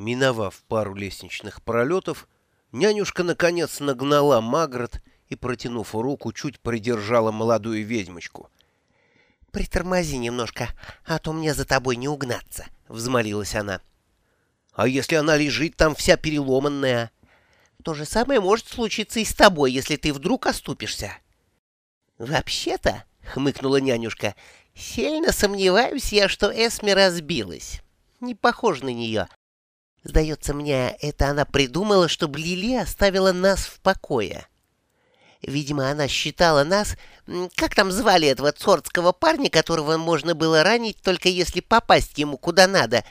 Миновав пару лестничных пролетов, нянюшка наконец нагнала Магрот и, протянув руку, чуть придержала молодую ведьмочку. «Притормози немножко, а то мне за тобой не угнаться», — взмолилась она. «А если она лежит там вся переломанная?» «То же самое может случиться и с тобой, если ты вдруг оступишься». «Вообще-то», — хмыкнула нянюшка, — «сильно сомневаюсь я, что Эсми разбилась. Не похож на нее. Сдается мне, это она придумала, чтобы Лили оставила нас в покое. Видимо, она считала нас... Как там звали этого цордского парня, которого можно было ранить, только если попасть ему куда надо?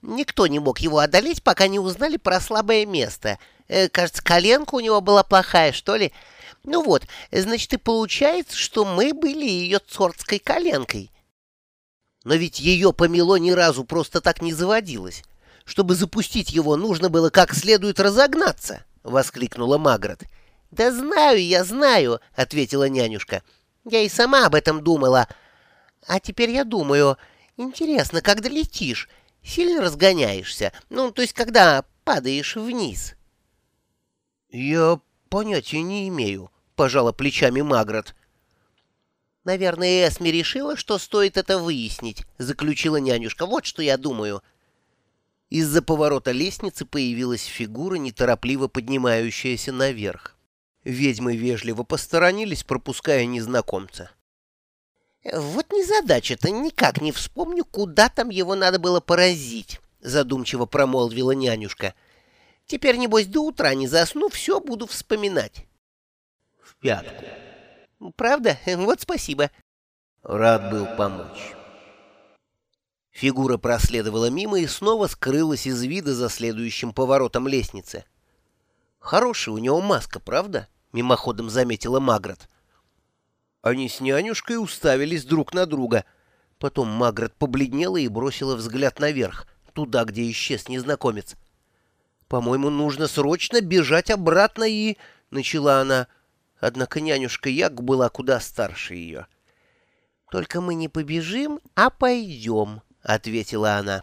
Никто не мог его одолеть, пока не узнали про слабое место. Э, кажется, коленка у него была плохая, что ли? Ну вот, значит, и получается, что мы были ее цордской коленкой. Но ведь ее помело ни разу просто так не заводилось. Чтобы запустить его, нужно было как следует разогнаться, — воскликнула Магрот. — Да знаю я, знаю, — ответила нянюшка. — Я и сама об этом думала. А теперь я думаю, интересно, когда летишь, сильно разгоняешься? Ну, то есть, когда падаешь вниз? — Я понятия не имею, — пожала плечами Магрот. — Наверное, Эсми решила, что стоит это выяснить, — заключила нянюшка. — Вот что я думаю. — из-за поворота лестницы появилась фигура, неторопливо поднимающаяся наверх. Ведьмы вежливо посторонились, пропуская незнакомца. «Вот незадача-то, никак не вспомню, куда там его надо было поразить», — задумчиво промолвила нянюшка. «Теперь, небось, до утра не засну, все буду вспоминать». «В пятку». «Правда? Вот спасибо». «Рад был помочь». Фигура проследовала мимо и снова скрылась из вида за следующим поворотом лестницы. «Хорошая у него маска, правда?» — мимоходом заметила Магрот. Они с нянюшкой уставились друг на друга. Потом Магрот побледнела и бросила взгляд наверх, туда, где исчез незнакомец. «По-моему, нужно срочно бежать обратно и...» — начала она. Однако нянюшка Як была куда старше ее. «Только мы не побежим, а пойдем», — ответила она.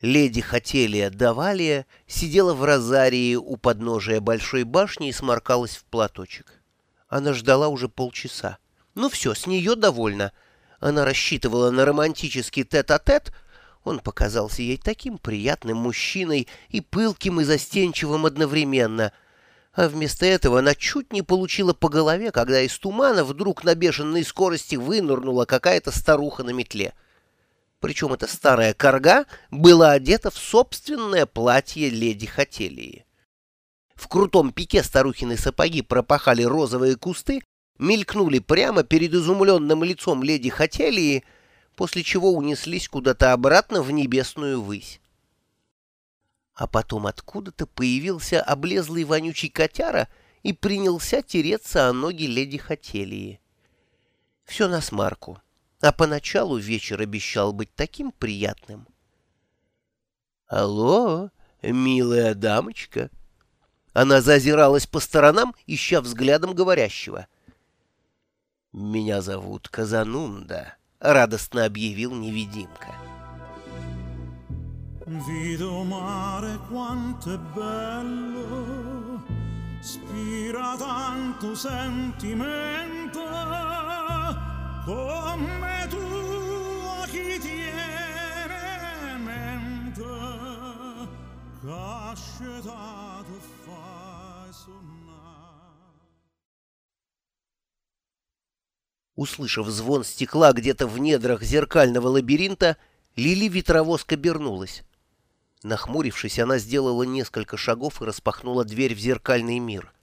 Леди Хотелия Давалия сидела в розарии у подножия большой башни и сморкалась в платочек. Она ждала уже полчаса. Ну все, с нее довольно. Она рассчитывала на романтический тет-а-тет. -тет. Он показался ей таким приятным мужчиной и пылким и застенчивым одновременно — а вместо этого она чуть не получила по голове, когда из тумана вдруг на бешеной скорости вынырнула какая-то старуха на метле. Причем эта старая корга была одета в собственное платье леди Хотелии. В крутом пике старухины сапоги пропахали розовые кусты, мелькнули прямо перед изумленным лицом леди Хотелии, после чего унеслись куда-то обратно в небесную высь. А потом откуда-то появился облезлый вонючий котяра и принялся тереться о ноги леди Хотелии. Все на смарку, а поначалу вечер обещал быть таким приятным. «Алло, милая дамочка!» Она зазиралась по сторонам, ища взглядом говорящего. «Меня зовут Казанунда», — радостно объявил невидимка. Vido mare quanto è bello, spira tanto sentimento, come tu a chi tiene mente, cascetato fai. Услышав звон стекла где-то в недрах зеркального лабиринта, Лили ветровозк обернулась. Нахмурившись, она сделала несколько шагов и распахнула дверь в зеркальный мир.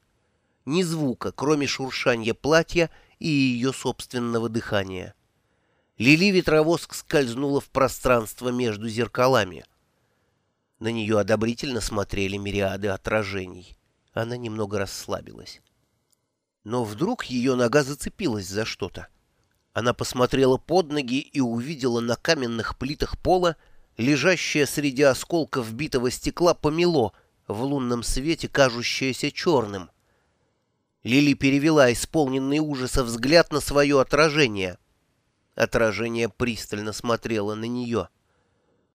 Ни звука, кроме шуршания платья и ее собственного дыхания. Лили ветровоск скользнула в пространство между зеркалами. На нее одобрительно смотрели мириады отражений. Она немного расслабилась. Но вдруг ее нога зацепилась за что-то. Она посмотрела под ноги и увидела на каменных плитах пола лежащее среди осколков битого стекла помело, в лунном свете кажущееся черным. Лили перевела исполненный ужаса взгляд на свое отражение. Отражение пристально смотрело на нее —